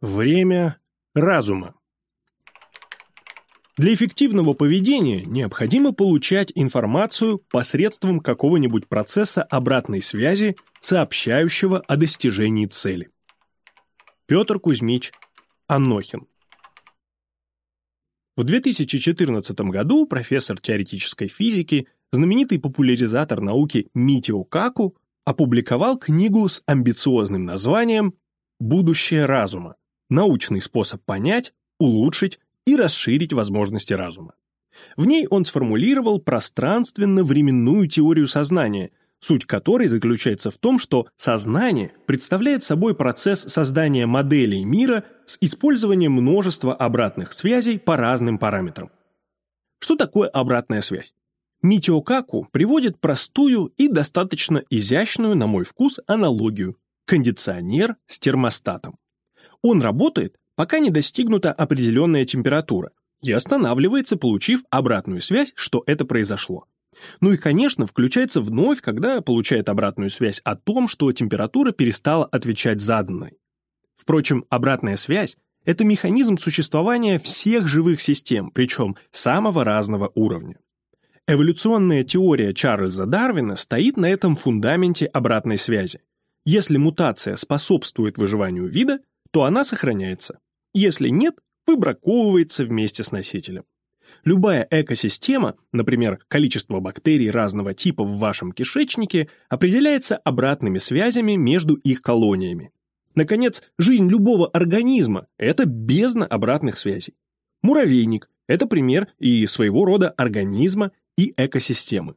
Время разума. Для эффективного поведения необходимо получать информацию посредством какого-нибудь процесса обратной связи, сообщающего о достижении цели. Петр Кузьмич Анохин В 2014 году профессор теоретической физики, знаменитый популяризатор науки Митио Каку опубликовал книгу с амбициозным названием «Будущее разума научный способ понять, улучшить и расширить возможности разума. В ней он сформулировал пространственно-временную теорию сознания, суть которой заключается в том, что сознание представляет собой процесс создания моделей мира с использованием множества обратных связей по разным параметрам. Что такое обратная связь? Митио Каку приводит простую и достаточно изящную, на мой вкус, аналогию – кондиционер с термостатом. Он работает, пока не достигнута определенная температура, и останавливается, получив обратную связь, что это произошло. Ну и, конечно, включается вновь, когда получает обратную связь о том, что температура перестала отвечать заданной. Впрочем, обратная связь – это механизм существования всех живых систем, причем самого разного уровня. Эволюционная теория Чарльза Дарвина стоит на этом фундаменте обратной связи. Если мутация способствует выживанию вида, то она сохраняется. Если нет, выбраковывается вместе с носителем. Любая экосистема, например, количество бактерий разного типа в вашем кишечнике, определяется обратными связями между их колониями. Наконец, жизнь любого организма – это бездна обратных связей. Муравейник – это пример и своего рода организма и экосистемы.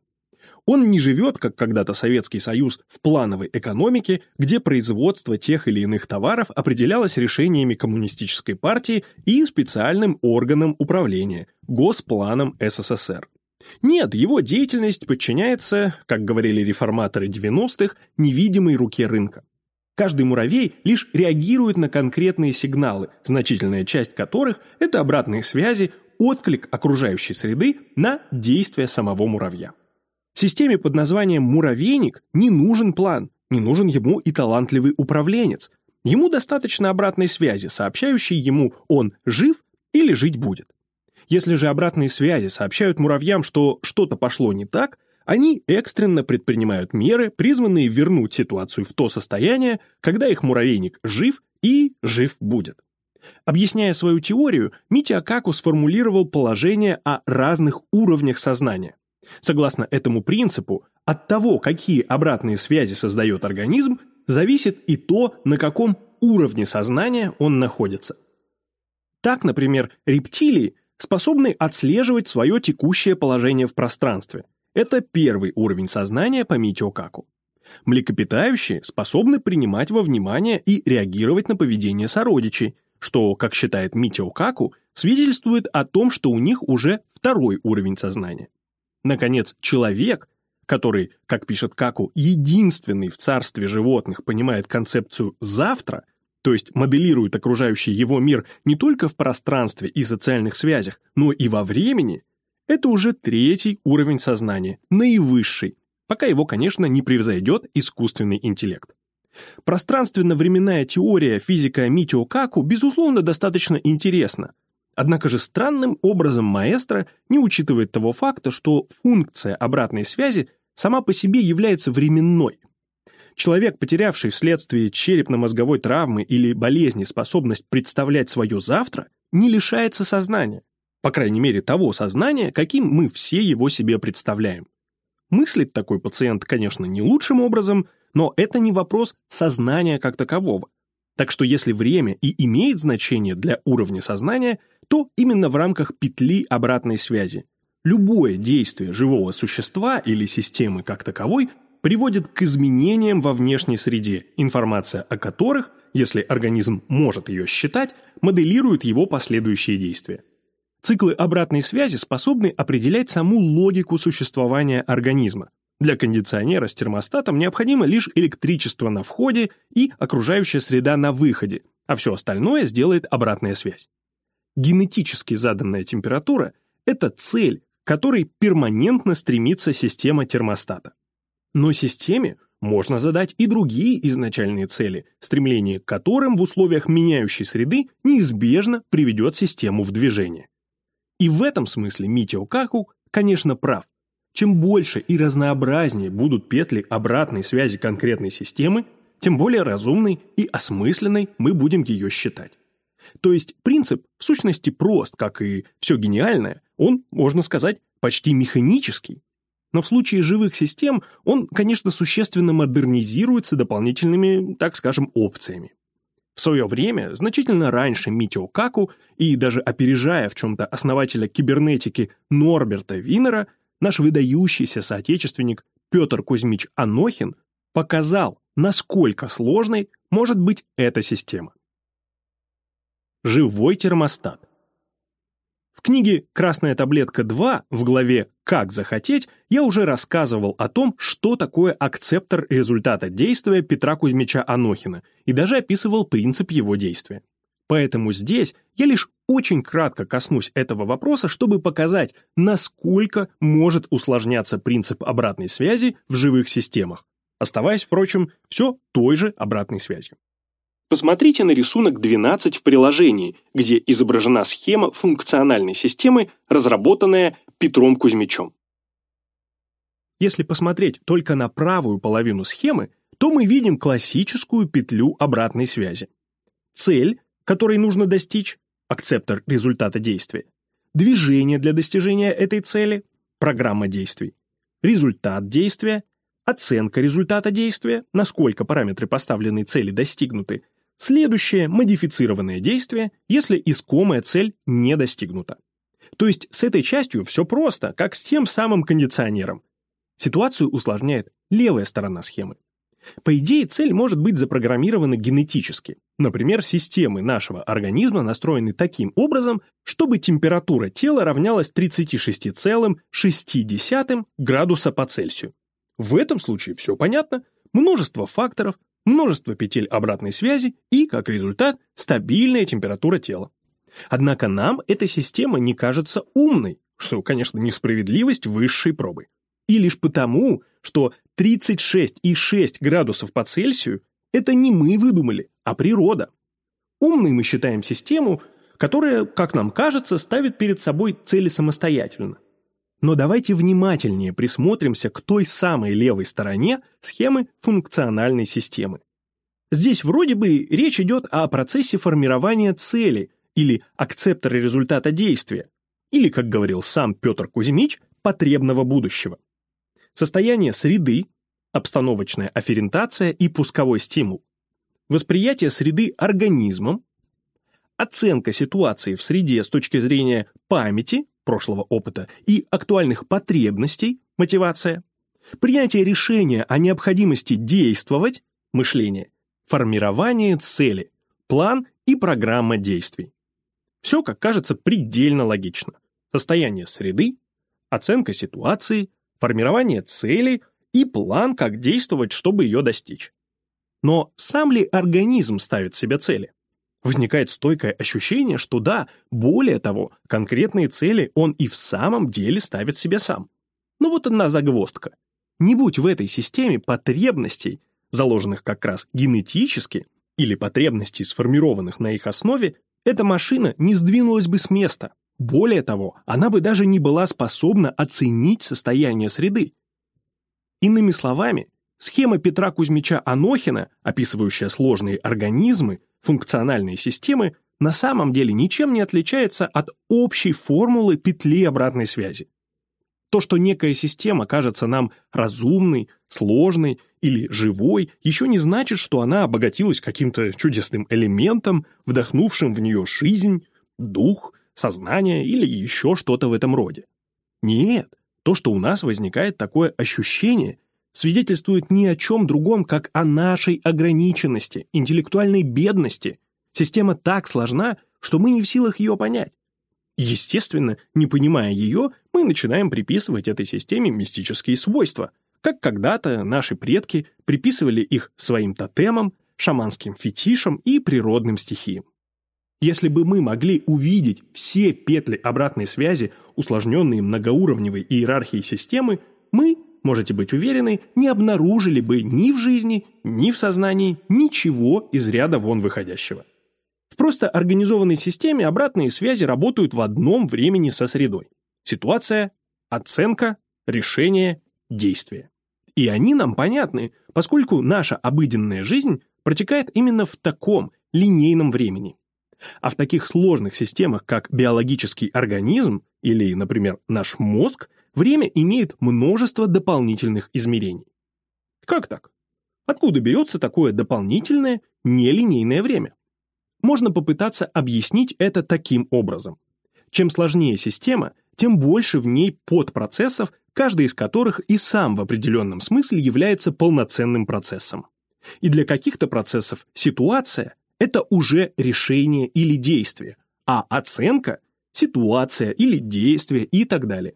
Он не живет, как когда-то Советский Союз, в плановой экономике, где производство тех или иных товаров определялось решениями коммунистической партии и специальным органом управления – Госпланом СССР. Нет, его деятельность подчиняется, как говорили реформаторы 90-х, невидимой руке рынка. Каждый муравей лишь реагирует на конкретные сигналы, значительная часть которых – это обратные связи, отклик окружающей среды на действия самого муравья. Системе под названием «муравейник» не нужен план, не нужен ему и талантливый управленец. Ему достаточно обратной связи, сообщающей ему «он жив» или «жить будет». Если же обратные связи сообщают муравьям, что что-то пошло не так, они экстренно предпринимают меры, призванные вернуть ситуацию в то состояние, когда их муравейник жив и жив будет. Объясняя свою теорию, Митя Акаку сформулировал положение о разных уровнях сознания. Согласно этому принципу, от того, какие обратные связи создает организм, зависит и то, на каком уровне сознания он находится. Так, например, рептилии способны отслеживать свое текущее положение в пространстве. Это первый уровень сознания по Митио Каку. Млекопитающие способны принимать во внимание и реагировать на поведение сородичей, что, как считает Митио Каку, свидетельствует о том, что у них уже второй уровень сознания. Наконец, человек, который, как пишет Каку, единственный в царстве животных понимает концепцию «завтра», то есть моделирует окружающий его мир не только в пространстве и социальных связях, но и во времени, это уже третий уровень сознания, наивысший, пока его, конечно, не превзойдет искусственный интеллект. Пространственно-временная теория физика Митио Каку, безусловно, достаточно интересна, Однако же странным образом маэстро не учитывает того факта, что функция обратной связи сама по себе является временной. Человек, потерявший вследствие черепно-мозговой травмы или болезни способность представлять свое завтра, не лишается сознания. По крайней мере, того сознания, каким мы все его себе представляем. Мыслит такой пациент, конечно, не лучшим образом, но это не вопрос сознания как такового. Так что если время и имеет значение для уровня сознания, то именно в рамках петли обратной связи. Любое действие живого существа или системы как таковой приводит к изменениям во внешней среде, информация о которых, если организм может ее считать, моделирует его последующие действия. Циклы обратной связи способны определять саму логику существования организма, для кондиционера с термостатом необходимо лишь электричество на входе и окружающая среда на выходе, а все остальное сделает обратная связь. Генетически заданная температура – это цель, к которой перманентно стремится система термостата. Но системе можно задать и другие изначальные цели, стремление к которым в условиях меняющей среды неизбежно приведет систему в движение. И в этом смысле Митио Каку, конечно, прав. Чем больше и разнообразнее будут петли обратной связи конкретной системы, тем более разумной и осмысленной мы будем ее считать. То есть принцип в сущности прост, как и все гениальное, он, можно сказать, почти механический. Но в случае живых систем он, конечно, существенно модернизируется дополнительными, так скажем, опциями. В свое время, значительно раньше Митио Каку и даже опережая в чем-то основателя кибернетики Норберта Винера, наш выдающийся соотечественник Петр Кузьмич Анохин показал, насколько сложной может быть эта система. Живой термостат. В книге «Красная таблетка 2» в главе «Как захотеть» я уже рассказывал о том, что такое акцептор результата действия Петра Кузьмича Анохина и даже описывал принцип его действия. Поэтому здесь я лишь очень кратко коснусь этого вопроса, чтобы показать, насколько может усложняться принцип обратной связи в живых системах, оставаясь, впрочем, все той же обратной связью. Посмотрите на рисунок 12 в приложении, где изображена схема функциональной системы, разработанная Петром Кузьмичем. Если посмотреть только на правую половину схемы, то мы видим классическую петлю обратной связи. Цель, которой нужно достичь, акцептор результата действия, движение для достижения этой цели, программа действий, результат действия, оценка результата действия, насколько параметры поставленной цели достигнуты, Следующее – модифицированное действие, если искомая цель не достигнута. То есть с этой частью все просто, как с тем самым кондиционером. Ситуацию усложняет левая сторона схемы. По идее, цель может быть запрограммирована генетически. Например, системы нашего организма настроены таким образом, чтобы температура тела равнялась 36,6 градуса по Цельсию. В этом случае все понятно. Множество факторов, множество петель обратной связи и, как результат, стабильная температура тела. Однако нам эта система не кажется умной, что, конечно, несправедливость высшей пробы. И лишь потому, что 36,6 градусов по Цельсию – это не мы выдумали, а природа. Умной мы считаем систему, которая, как нам кажется, ставит перед собой цели самостоятельно. Но давайте внимательнее присмотримся к той самой левой стороне схемы функциональной системы. Здесь вроде бы речь идет о процессе формирования цели или акцептора результата действия, или, как говорил сам Петр Кузьмич, потребного будущего. Состояние среды, обстановочная афферентация и пусковой стимул. Восприятие среды организмом, оценка ситуации в среде с точки зрения памяти, прошлого опыта и актуальных потребностей, мотивация, принятие решения о необходимости действовать, мышление, формирование цели, план и программа действий. Все, как кажется, предельно логично. Состояние среды, оценка ситуации, формирование цели и план, как действовать, чтобы ее достичь. Но сам ли организм ставит себе цели? Возникает стойкое ощущение, что да, более того, конкретные цели он и в самом деле ставит себе сам. Но вот одна загвоздка. Не будь в этой системе потребностей, заложенных как раз генетически, или потребностей, сформированных на их основе, эта машина не сдвинулась бы с места. Более того, она бы даже не была способна оценить состояние среды. Иными словами, схема Петра Кузьмича Анохина, описывающая сложные организмы, функциональные системы на самом деле ничем не отличается от общей формулы петли обратной связи. То, что некая система кажется нам разумной, сложной или живой, еще не значит, что она обогатилась каким-то чудесным элементом, вдохнувшим в нее жизнь, дух, сознание или еще что-то в этом роде. Нет, то, что у нас возникает такое ощущение, свидетельствует ни о чем другом, как о нашей ограниченности, интеллектуальной бедности. Система так сложна, что мы не в силах ее понять. Естественно, не понимая ее, мы начинаем приписывать этой системе мистические свойства, как когда-то наши предки приписывали их своим тотемам, шаманским фетишам и природным стихиям. Если бы мы могли увидеть все петли обратной связи усложненные многоуровневой иерархии системы, мы можете быть уверены, не обнаружили бы ни в жизни, ни в сознании ничего из ряда вон выходящего. В просто организованной системе обратные связи работают в одном времени со средой. Ситуация, оценка, решение, действие. И они нам понятны, поскольку наша обыденная жизнь протекает именно в таком линейном времени. А в таких сложных системах, как биологический организм или, например, наш мозг, время имеет множество дополнительных измерений. Как так? Откуда берется такое дополнительное нелинейное время? Можно попытаться объяснить это таким образом. Чем сложнее система, тем больше в ней подпроцессов, каждый из которых и сам в определенном смысле является полноценным процессом. И для каких-то процессов ситуация – это уже решение или действие, а оценка – ситуация или действие и так далее.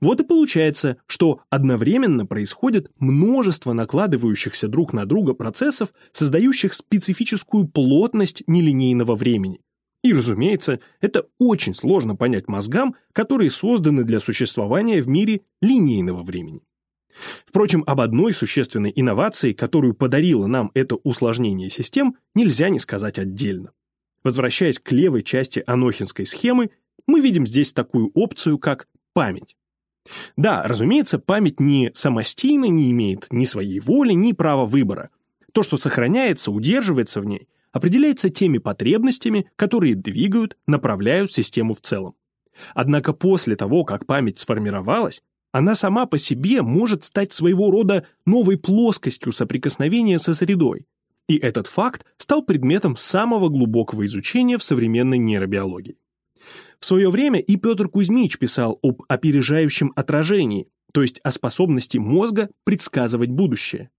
Вот и получается, что одновременно происходит множество накладывающихся друг на друга процессов, создающих специфическую плотность нелинейного времени. И, разумеется, это очень сложно понять мозгам, которые созданы для существования в мире линейного времени. Впрочем, об одной существенной инновации, которую подарило нам это усложнение систем, нельзя не сказать отдельно. Возвращаясь к левой части анохинской схемы, мы видим здесь такую опцию, как память. Да, разумеется, память не самостийно не имеет ни своей воли, ни права выбора. То, что сохраняется, удерживается в ней, определяется теми потребностями, которые двигают, направляют систему в целом. Однако после того, как память сформировалась, она сама по себе может стать своего рода новой плоскостью соприкосновения со средой. И этот факт стал предметом самого глубокого изучения в современной нейробиологии. В свое время и Петр Кузьмич писал об опережающем отражении, то есть о способности мозга предсказывать будущее.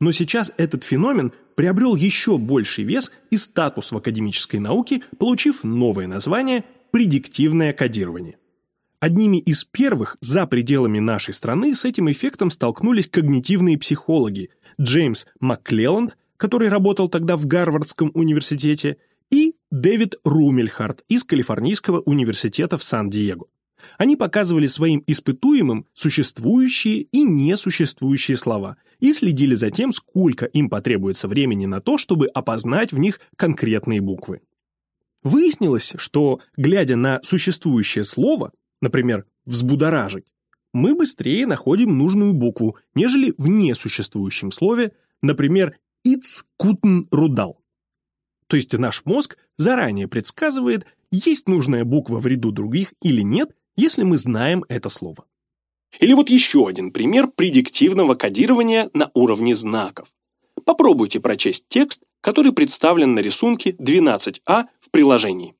Но сейчас этот феномен приобрел еще больший вес и статус в академической науке, получив новое название «предиктивное кодирование». Одними из первых за пределами нашей страны с этим эффектом столкнулись когнитивные психологи Джеймс Макклелланд, который работал тогда в Гарвардском университете, и Дэвид Румельхарт из Калифорнийского университета в Сан-Диего. Они показывали своим испытуемым существующие и несуществующие слова и следили за тем, сколько им потребуется времени на то, чтобы опознать в них конкретные буквы. Выяснилось, что, глядя на существующее слово, например, «взбудоражить», мы быстрее находим нужную букву, нежели в несуществующем слове, например, «ицкутн рудал». То есть наш мозг заранее предсказывает, есть нужная буква в ряду других или нет, если мы знаем это слово. Или вот еще один пример предиктивного кодирования на уровне знаков. Попробуйте прочесть текст, который представлен на рисунке 12а в приложении.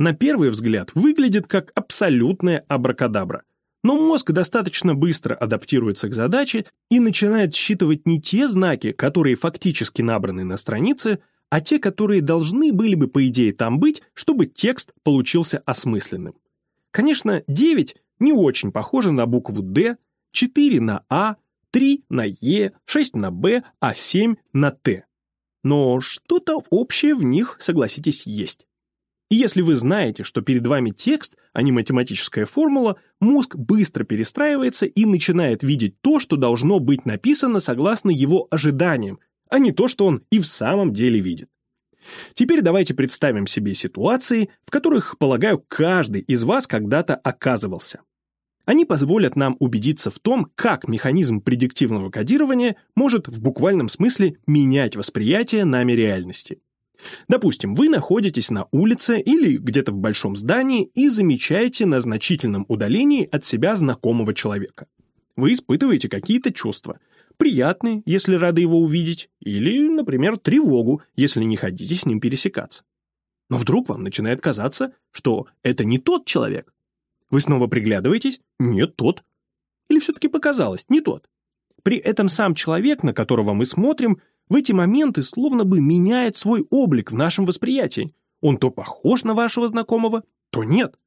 На первый взгляд выглядит как абсолютная абракадабра. Но мозг достаточно быстро адаптируется к задаче и начинает считывать не те знаки, которые фактически набраны на странице, а те, которые должны были бы, по идее, там быть, чтобы текст получился осмысленным. Конечно, 9 не очень похоже на букву «Д», 4 на «А», 3 на «Е», 6 на «Б», а 7 на «Т». Но что-то общее в них, согласитесь, есть. И если вы знаете, что перед вами текст, а не математическая формула, мозг быстро перестраивается и начинает видеть то, что должно быть написано согласно его ожиданиям, а не то, что он и в самом деле видит. Теперь давайте представим себе ситуации, в которых, полагаю, каждый из вас когда-то оказывался. Они позволят нам убедиться в том, как механизм предиктивного кодирования может в буквальном смысле менять восприятие нами реальности. Допустим, вы находитесь на улице или где-то в большом здании и замечаете на значительном удалении от себя знакомого человека. Вы испытываете какие-то чувства, приятный, если рады его увидеть, или, например, тревогу, если не хотите с ним пересекаться. Но вдруг вам начинает казаться, что это не тот человек. Вы снова приглядываетесь, нет тот. Или все-таки показалось, не тот. При этом сам человек, на которого мы смотрим, в эти моменты словно бы меняет свой облик в нашем восприятии. Он то похож на вашего знакомого, то нет.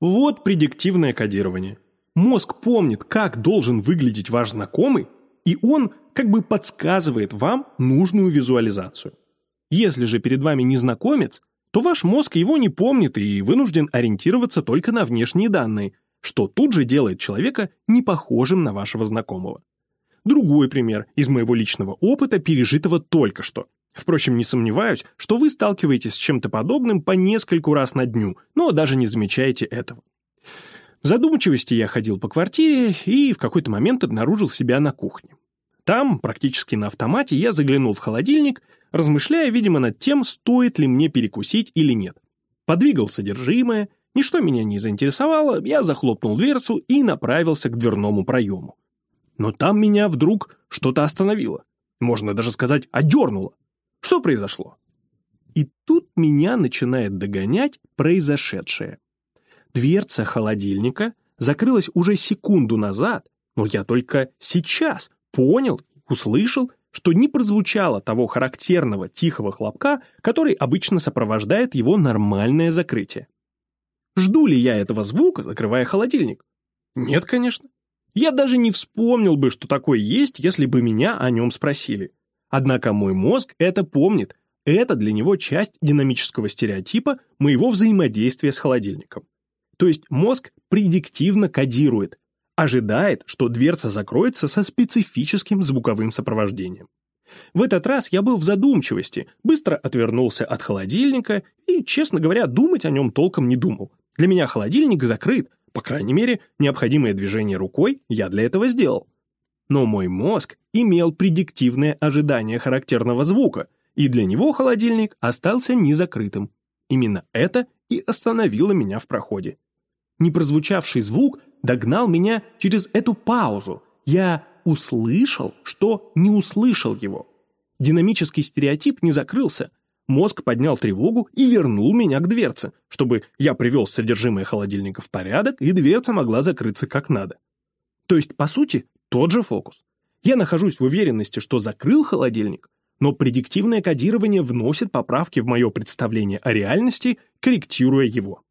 Вот предиктивное кодирование. Мозг помнит, как должен выглядеть ваш знакомый, и он как бы подсказывает вам нужную визуализацию. Если же перед вами незнакомец, то ваш мозг его не помнит и вынужден ориентироваться только на внешние данные, что тут же делает человека не похожим на вашего знакомого. Другой пример из моего личного опыта, пережитого только что. Впрочем, не сомневаюсь, что вы сталкиваетесь с чем-то подобным по нескольку раз на дню, но даже не замечаете этого. В задумчивости я ходил по квартире и в какой-то момент обнаружил себя на кухне. Там, практически на автомате, я заглянул в холодильник, размышляя, видимо, над тем, стоит ли мне перекусить или нет. Подвигал содержимое, ничто меня не заинтересовало, я захлопнул дверцу и направился к дверному проему. Но там меня вдруг что-то остановило. Можно даже сказать, одернуло. Что произошло? И тут меня начинает догонять произошедшее. Дверца холодильника закрылась уже секунду назад, но я только сейчас понял, услышал, что не прозвучало того характерного тихого хлопка, который обычно сопровождает его нормальное закрытие. Жду ли я этого звука, закрывая холодильник? Нет, конечно. Я даже не вспомнил бы, что такое есть, если бы меня о нем спросили. Однако мой мозг это помнит. Это для него часть динамического стереотипа моего взаимодействия с холодильником. То есть мозг предиктивно кодирует, ожидает, что дверца закроется со специфическим звуковым сопровождением. В этот раз я был в задумчивости, быстро отвернулся от холодильника и, честно говоря, думать о нем толком не думал. Для меня холодильник закрыт, по крайней мере, необходимое движение рукой я для этого сделал. Но мой мозг имел предиктивное ожидание характерного звука, и для него холодильник остался незакрытым. Именно это и остановило меня в проходе. Непрозвучавший звук догнал меня через эту паузу. Я услышал, что не услышал его. Динамический стереотип не закрылся, Мозг поднял тревогу и вернул меня к дверце, чтобы я привел содержимое холодильника в порядок, и дверца могла закрыться как надо. То есть, по сути, тот же фокус. Я нахожусь в уверенности, что закрыл холодильник, но предиктивное кодирование вносит поправки в мое представление о реальности, корректируя его.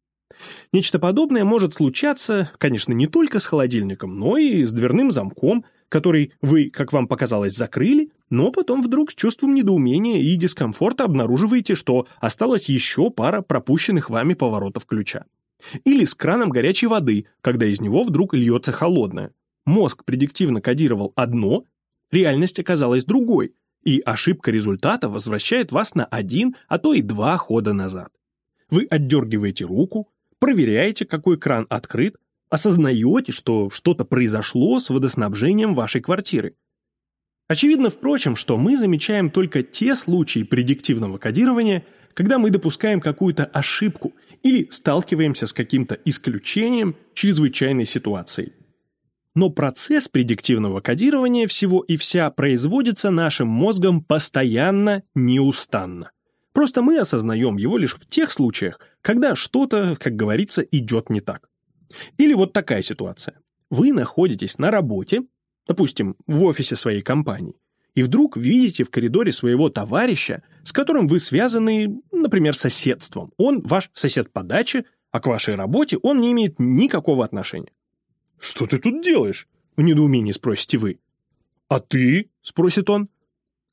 Нечто подобное может случаться, конечно, не только с холодильником, но и с дверным замком, который вы, как вам показалось, закрыли, но потом вдруг с чувством недоумения и дискомфорта обнаруживаете, что осталась еще пара пропущенных вами поворотов ключа. Или с краном горячей воды, когда из него вдруг льется холодное. Мозг предиктивно кодировал одно, реальность оказалась другой, и ошибка результата возвращает вас на один, а то и два хода назад. Вы отдергиваете руку, проверяете, какой кран открыт, осознаете, что что-то произошло с водоснабжением вашей квартиры. Очевидно, впрочем, что мы замечаем только те случаи предиктивного кодирования, когда мы допускаем какую-то ошибку или сталкиваемся с каким-то исключением чрезвычайной ситуации. Но процесс предиктивного кодирования всего и вся производится нашим мозгом постоянно, неустанно. Просто мы осознаем его лишь в тех случаях, когда что-то, как говорится, идет не так. Или вот такая ситуация. Вы находитесь на работе, допустим, в офисе своей компании, и вдруг видите в коридоре своего товарища, с которым вы связаны, например, соседством. Он ваш сосед по даче, а к вашей работе он не имеет никакого отношения. «Что ты тут делаешь?» — в недоумении спросите вы. «А ты?» — спросит он.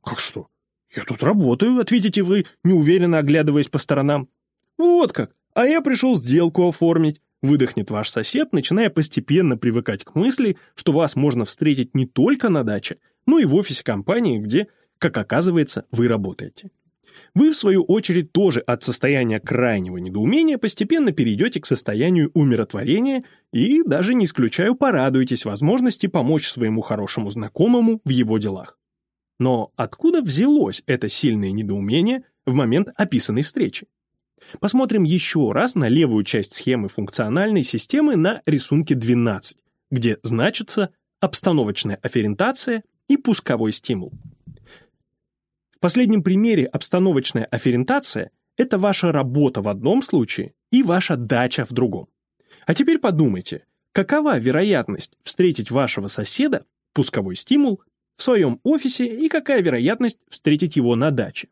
«Как что? Я тут работаю», — ответите вы, неуверенно оглядываясь по сторонам. «Вот как! А я пришел сделку оформить. Выдохнет ваш сосед, начиная постепенно привыкать к мысли, что вас можно встретить не только на даче, но и в офисе компании, где, как оказывается, вы работаете. Вы, в свою очередь, тоже от состояния крайнего недоумения постепенно перейдете к состоянию умиротворения и, даже не исключаю, порадуетесь возможности помочь своему хорошему знакомому в его делах. Но откуда взялось это сильное недоумение в момент описанной встречи? Посмотрим еще раз на левую часть схемы функциональной системы на рисунке 12, где значится обстановочная афферентация и пусковой стимул. В последнем примере обстановочная афферентация – это ваша работа в одном случае и ваша дача в другом. А теперь подумайте, какова вероятность встретить вашего соседа, пусковой стимул, в своем офисе и какая вероятность встретить его на даче?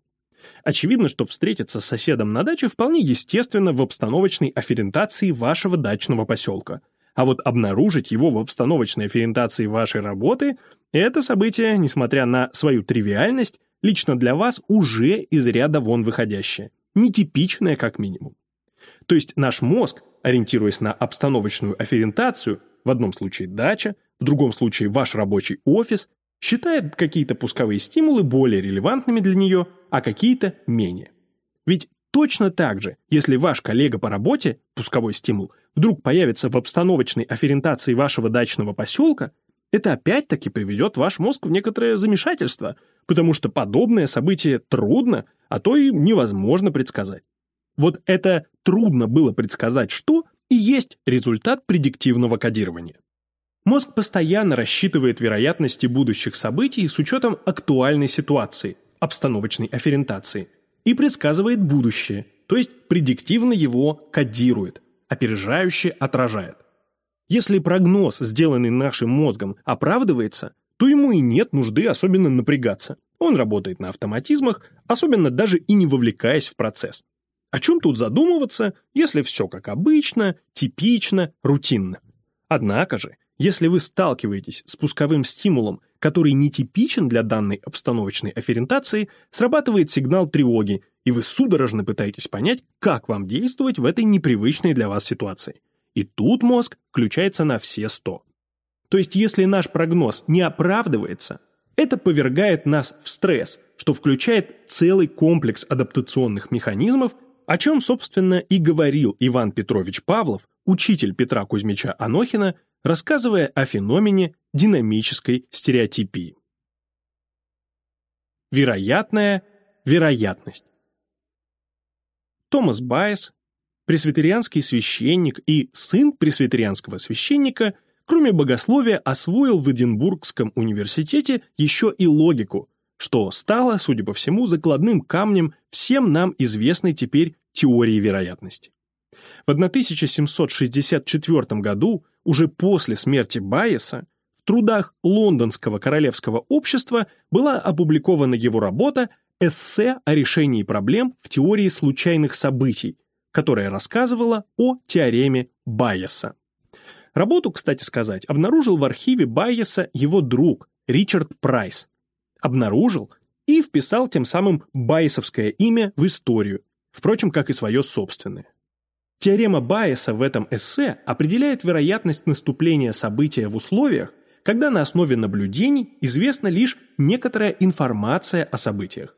Очевидно, что встретиться с соседом на даче вполне естественно в обстановочной афферентации вашего дачного поселка. А вот обнаружить его в обстановочной афферентации вашей работы – это событие, несмотря на свою тривиальность, лично для вас уже из ряда вон выходящее. Нетипичное как минимум. То есть наш мозг ориентируясь на обстановочную афферентацию, в одном случае дача, в другом случае ваш рабочий офис, считает какие-то пусковые стимулы более релевантными для нее, а какие-то менее. Ведь точно так же, если ваш коллега по работе, пусковой стимул, вдруг появится в обстановочной афферентации вашего дачного поселка, это опять-таки приведет ваш мозг в некоторое замешательство, потому что подобное событие трудно, а то и невозможно предсказать. Вот это трудно было предсказать что и есть результат предиктивного кодирования. Мозг постоянно рассчитывает вероятности будущих событий с учетом актуальной ситуации, обстановочной афферентации, и предсказывает будущее, то есть предиктивно его кодирует, опережающе отражает. Если прогноз, сделанный нашим мозгом, оправдывается, то ему и нет нужды особенно напрягаться. Он работает на автоматизмах, особенно даже и не вовлекаясь в процесс. О чем тут задумываться, если все как обычно, типично, рутинно? Однако же, если вы сталкиваетесь с пусковым стимулом, который нетипичен для данной обстановочной афферентации, срабатывает сигнал тревоги, и вы судорожно пытаетесь понять, как вам действовать в этой непривычной для вас ситуации. И тут мозг включается на все 100. То есть если наш прогноз не оправдывается, это повергает нас в стресс, что включает целый комплекс адаптационных механизмов, о чем, собственно, и говорил Иван Петрович Павлов, учитель Петра Кузьмича Анохина, рассказывая о феномене динамической стереотипии. Вероятная вероятность. Томас Байес, пресвитерианский священник и сын пресвитерианского священника, кроме богословия, освоил в Эдинбургском университете еще и логику, что стало, судя по всему, закладным камнем всем нам известной теперь теории вероятности. В 1764 году, уже после смерти Байеса, в трудах Лондонского королевского общества была опубликована его работа «Эссе о решении проблем в теории случайных событий», которая рассказывала о теореме Байеса. Работу, кстати сказать, обнаружил в архиве Байеса его друг Ричард Прайс. Обнаружил и вписал тем самым байесовское имя в историю, впрочем, как и свое собственное. Теорема Байеса в этом эссе определяет вероятность наступления события в условиях, когда на основе наблюдений известна лишь некоторая информация о событиях.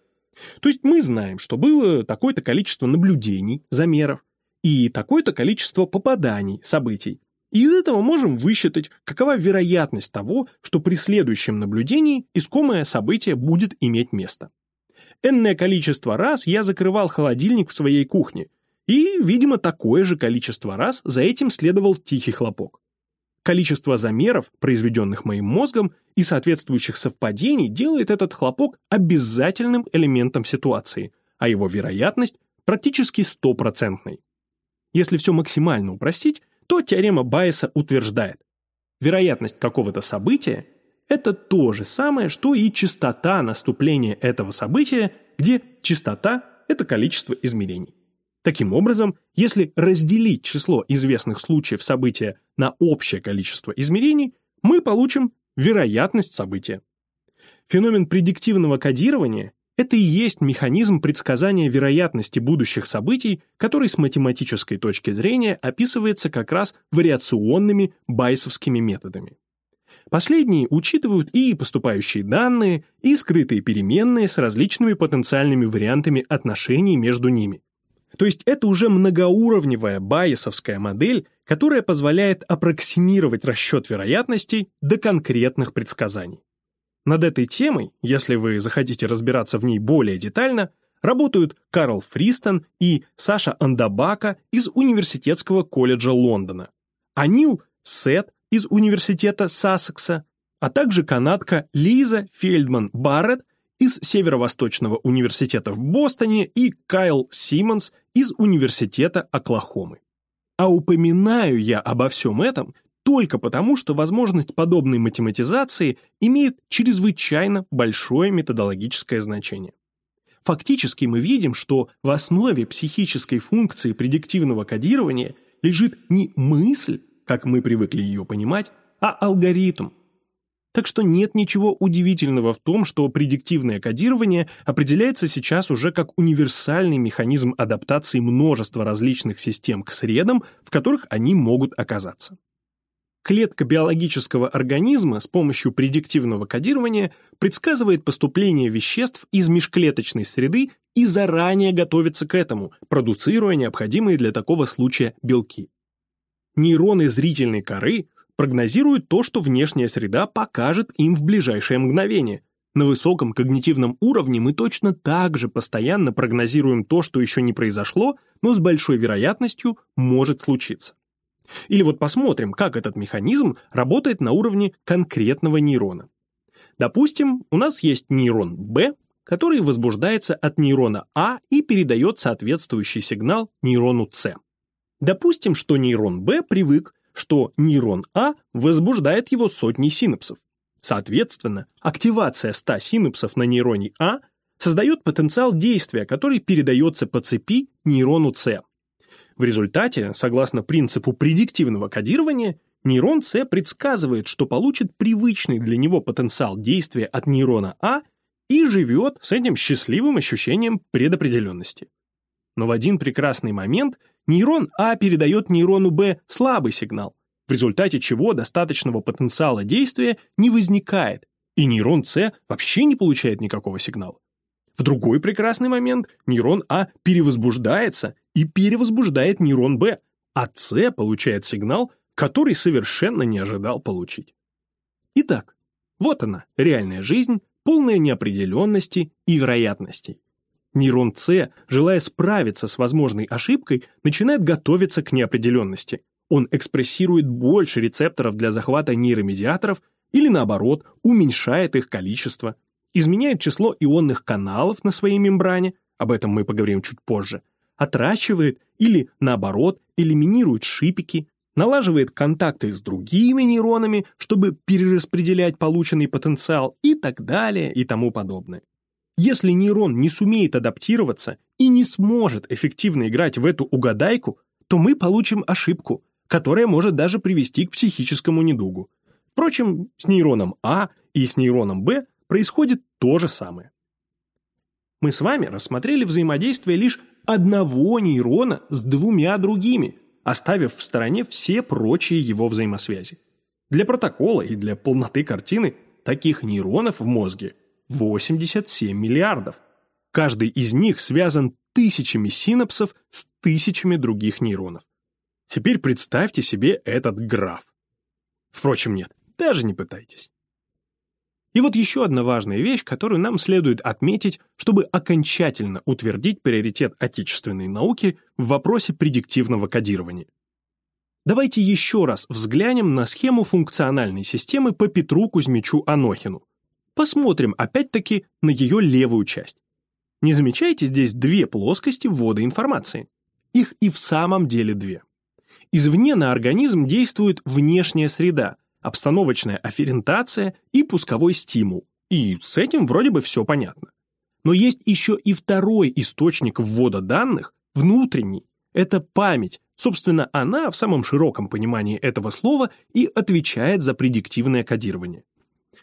То есть мы знаем, что было такое-то количество наблюдений, замеров, и такое-то количество попаданий, событий. И из этого можем высчитать, какова вероятность того, что при следующем наблюдении искомое событие будет иметь место. Энное количество раз я закрывал холодильник в своей кухне – и, видимо, такое же количество раз за этим следовал тихий хлопок. Количество замеров, произведенных моим мозгом, и соответствующих совпадений делает этот хлопок обязательным элементом ситуации, а его вероятность практически стопроцентной. Если все максимально упростить, то теорема Байеса утверждает, вероятность какого-то события – это то же самое, что и частота наступления этого события, где частота – это количество измерений. Таким образом, если разделить число известных случаев события на общее количество измерений, мы получим вероятность события. Феномен предиктивного кодирования – это и есть механизм предсказания вероятности будущих событий, который с математической точки зрения описывается как раз вариационными байсовскими методами. Последние учитывают и поступающие данные, и скрытые переменные с различными потенциальными вариантами отношений между ними – то есть это уже многоуровневая байесовская модель, которая позволяет аппроксимировать расчет вероятностей до конкретных предсказаний. Над этой темой, если вы захотите разбираться в ней более детально, работают Карл Фристон и Саша Андабака из Университетского колледжа Лондона, а Нил Сет из Университета Сассекса, а также канадка Лиза Фельдман Барретт из Северо-Восточного университета в Бостоне и Кайл Симмонс из Университета Оклахомы. А упоминаю я обо всем этом только потому, что возможность подобной математизации имеет чрезвычайно большое методологическое значение. Фактически мы видим, что в основе психической функции предиктивного кодирования лежит не мысль, как мы привыкли ее понимать, а алгоритм, Так что нет ничего удивительного в том, что предиктивное кодирование определяется сейчас уже как универсальный механизм адаптации множества различных систем к средам, в которых они могут оказаться. Клетка биологического организма с помощью предиктивного кодирования предсказывает поступление веществ из межклеточной среды и заранее готовится к этому, продуцируя необходимые для такого случая белки. Нейроны зрительной коры прогнозируют то, что внешняя среда покажет им в ближайшее мгновение. На высоком когнитивном уровне мы точно так же постоянно прогнозируем то, что еще не произошло, но с большой вероятностью может случиться. Или вот посмотрим, как этот механизм работает на уровне конкретного нейрона. Допустим, у нас есть нейрон B, который возбуждается от нейрона А и передает соответствующий сигнал нейрону С. Допустим, что нейрон B привык, что нейрон А возбуждает его сотней синапсов. Соответственно, активация 100 синапсов на нейроне А создает потенциал действия, который передается по цепи нейрону С. В результате, согласно принципу предиктивного кодирования, нейрон С предсказывает, что получит привычный для него потенциал действия от нейрона А и живет с этим счастливым ощущением предопределенности. Но в один прекрасный момент нейрон А передает нейрону Б слабый сигнал, в результате чего достаточного потенциала действия не возникает, и нейрон С вообще не получает никакого сигнала. В другой прекрасный момент нейрон А перевозбуждается и перевозбуждает нейрон Б, а С получает сигнал, который совершенно не ожидал получить. Итак, вот она, реальная жизнь, полная неопределенности и вероятностей. Нейрон С, желая справиться с возможной ошибкой, начинает готовиться к неопределенности. Он экспрессирует больше рецепторов для захвата нейромедиаторов или, наоборот, уменьшает их количество, изменяет число ионных каналов на своей мембране, об этом мы поговорим чуть позже, отращивает или, наоборот, элиминирует шипики, налаживает контакты с другими нейронами, чтобы перераспределять полученный потенциал и так далее и тому подобное. Если нейрон не сумеет адаптироваться и не сможет эффективно играть в эту угадайку, то мы получим ошибку, которая может даже привести к психическому недугу. Впрочем, с нейроном А и с нейроном Б происходит то же самое. Мы с вами рассмотрели взаимодействие лишь одного нейрона с двумя другими, оставив в стороне все прочие его взаимосвязи. Для протокола и для полноты картины таких нейронов в мозге 87 миллиардов. Каждый из них связан тысячами синапсов с тысячами других нейронов. Теперь представьте себе этот граф. Впрочем, нет, даже не пытайтесь. И вот еще одна важная вещь, которую нам следует отметить, чтобы окончательно утвердить приоритет отечественной науки в вопросе предиктивного кодирования. Давайте еще раз взглянем на схему функциональной системы по Петру Кузьмичу Анохину, Посмотрим опять-таки на ее левую часть. Не замечаете здесь две плоскости ввода информации? Их и в самом деле две. Извне на организм действует внешняя среда, обстановочная афферентация и пусковой стимул. И с этим вроде бы все понятно. Но есть еще и второй источник ввода данных, внутренний. Это память. Собственно, она в самом широком понимании этого слова и отвечает за предиктивное кодирование.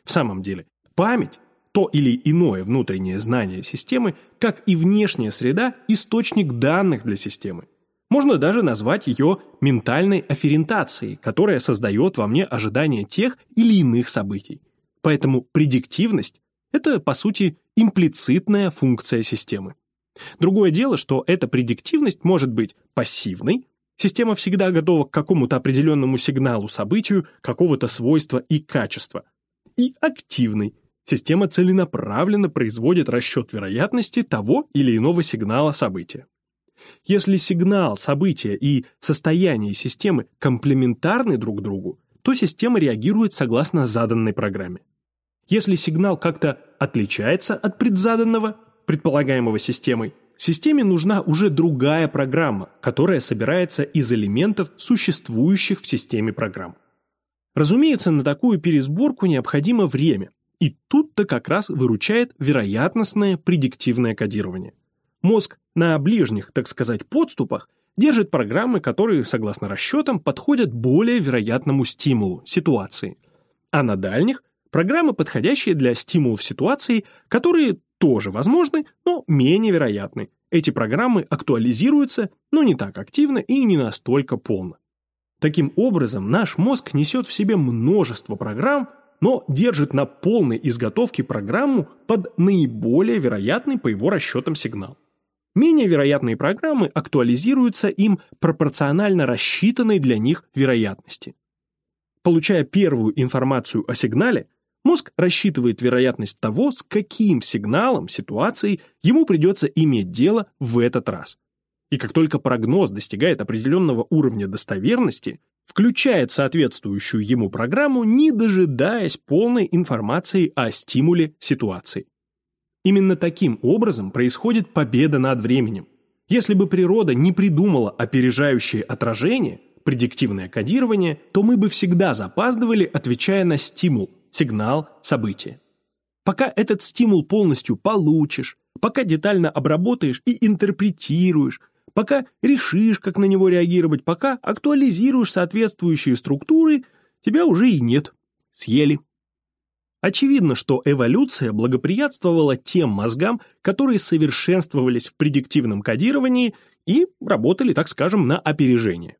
В самом деле, Память – то или иное внутреннее знание системы, как и внешняя среда – источник данных для системы. Можно даже назвать ее ментальной афферентацией, которая создает во мне ожидание тех или иных событий. Поэтому предиктивность – это, по сути, имплицитная функция системы. Другое дело, что эта предиктивность может быть пассивной, система всегда готова к какому-то определенному сигналу событию какого-то свойства и качества, и активной, Система целенаправленно производит расчет вероятности того или иного сигнала события. Если сигнал, события и состояние системы комплементарны друг другу, то система реагирует согласно заданной программе. Если сигнал как-то отличается от предзаданного, предполагаемого системой, системе нужна уже другая программа, которая собирается из элементов, существующих в системе программ. Разумеется, на такую пересборку необходимо время, и тут-то как раз выручает вероятностное предиктивное кодирование. Мозг на ближних, так сказать, подступах держит программы, которые, согласно расчетам, подходят более вероятному стимулу, ситуации. А на дальних Программы, подходящие для стимулов ситуаций, которые тоже возможны, но менее вероятны. Эти программы актуализируются, но не так активно и не настолько полно. Таким образом, наш мозг несет в себе множество программ, но держит на полной изготовке программу под наиболее вероятный по его расчетам сигнал. Менее вероятные программы актуализируются им пропорционально рассчитанной для них вероятности. Получая первую информацию о сигнале, мозг рассчитывает вероятность того, с каким сигналом, ситуацией ему придется иметь дело в этот раз. И как только прогноз достигает определенного уровня достоверности, включает соответствующую ему программу, не дожидаясь полной информации о стимуле ситуации. Именно таким образом происходит победа над временем. Если бы природа не придумала опережающее отражение, предиктивное кодирование, то мы бы всегда запаздывали, отвечая на стимул, сигнал, событие. Пока этот стимул полностью получишь, пока детально обработаешь и интерпретируешь, пока решишь, как на него реагировать, пока актуализируешь соответствующие структуры, тебя уже и нет. Съели. Очевидно, что эволюция благоприятствовала тем мозгам, которые совершенствовались в предиктивном кодировании и работали, так скажем, на опережение.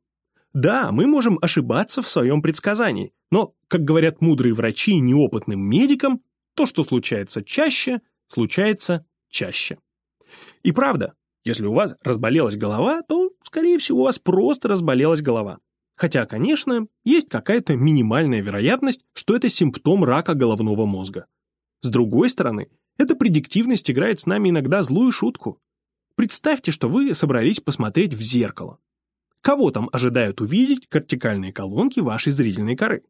Да, мы можем ошибаться в своем предсказании, но, как говорят мудрые врачи неопытным медикам, то, что случается чаще, случается чаще. И правда, если у вас разболелась голова, то, скорее всего, у вас просто разболелась голова. Хотя, конечно, есть какая-то минимальная вероятность, что это симптом рака головного мозга. С другой стороны, эта предиктивность играет с нами иногда злую шутку. Представьте, что вы собрались посмотреть в зеркало. Кого там ожидают увидеть кортикальные колонки вашей зрительной коры?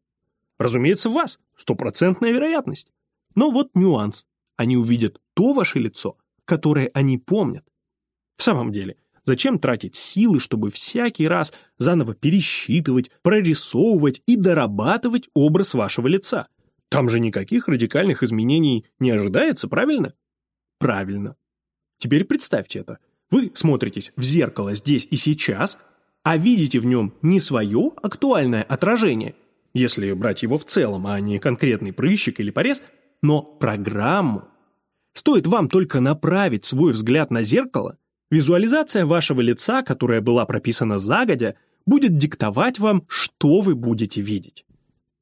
Разумеется, вас, стопроцентная вероятность. Но вот нюанс. Они увидят то ваше лицо, которое они помнят, в самом деле, зачем тратить силы, чтобы всякий раз заново пересчитывать, прорисовывать и дорабатывать образ вашего лица? Там же никаких радикальных изменений не ожидается, правильно? Правильно. Теперь представьте это. Вы смотритесь в зеркало здесь и сейчас, а видите в нем не свое актуальное отражение, если брать его в целом, а не конкретный прыщик или порез, но программу. Стоит вам только направить свой взгляд на зеркало, Визуализация вашего лица, которая была прописана загодя, будет диктовать вам, что вы будете видеть.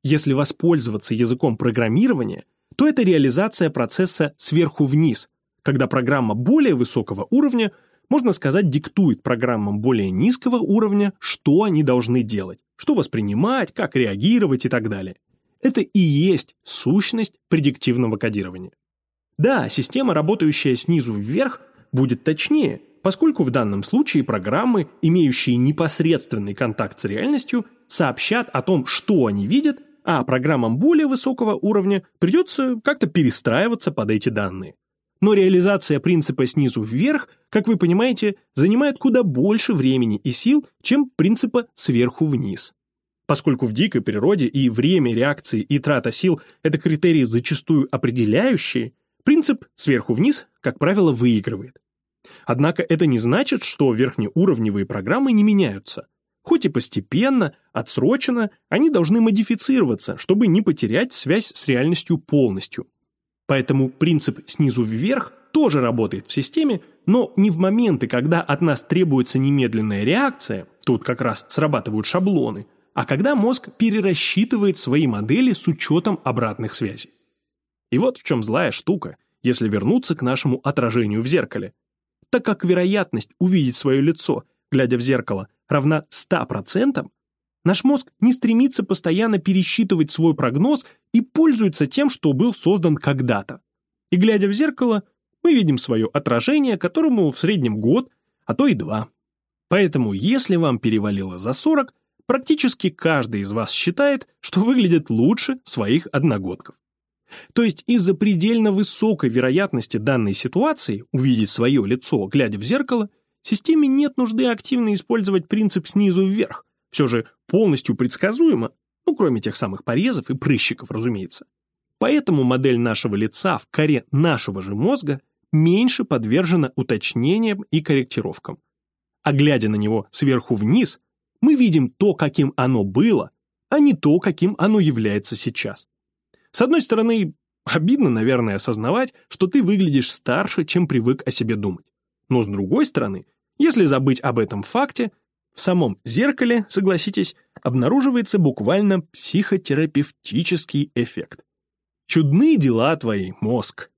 Если воспользоваться языком программирования, то это реализация процесса сверху вниз, когда программа более высокого уровня, можно сказать, диктует программам более низкого уровня, что они должны делать, что воспринимать, как реагировать и так далее. Это и есть сущность предиктивного кодирования. Да, система, работающая снизу вверх, будет точнее, поскольку в данном случае программы, имеющие непосредственный контакт с реальностью, сообщат о том, что они видят, а программам более высокого уровня придется как-то перестраиваться под эти данные. Но реализация принципа снизу вверх, как вы понимаете, занимает куда больше времени и сил, чем принципа сверху вниз. Поскольку в дикой природе и время реакции, и трата сил – это критерии зачастую определяющие, принцип сверху вниз, как правило, выигрывает. Однако это не значит, что верхнеуровневые программы не меняются. Хоть и постепенно, отсроченно, они должны модифицироваться, чтобы не потерять связь с реальностью полностью. Поэтому принцип снизу вверх тоже работает в системе, но не в моменты, когда от нас требуется немедленная реакция, тут как раз срабатывают шаблоны, а когда мозг перерасчитывает свои модели с учетом обратных связей. И вот в чем злая штука, если вернуться к нашему отражению в зеркале – так как вероятность увидеть свое лицо, глядя в зеркало, равна 100%, наш мозг не стремится постоянно пересчитывать свой прогноз и пользуется тем, что был создан когда-то. И глядя в зеркало, мы видим свое отражение, которому в среднем год, а то и два. Поэтому, если вам перевалило за 40, практически каждый из вас считает, что выглядит лучше своих одногодков. То есть из-за предельно высокой вероятности данной ситуации увидеть свое лицо, глядя в зеркало, системе нет нужды активно использовать принцип снизу вверх. Все же полностью предсказуемо, ну кроме тех самых порезов и прыщиков, разумеется. Поэтому модель нашего лица в коре нашего же мозга меньше подвержена уточнениям и корректировкам. А глядя на него сверху вниз, мы видим то, каким оно было, а не то, каким оно является сейчас. С одной стороны, обидно, наверное, осознавать, что ты выглядишь старше, чем привык о себе думать. Но с другой стороны, если забыть об этом факте, в самом зеркале, согласитесь, обнаруживается буквально психотерапевтический эффект. Чудные дела твои, мозг.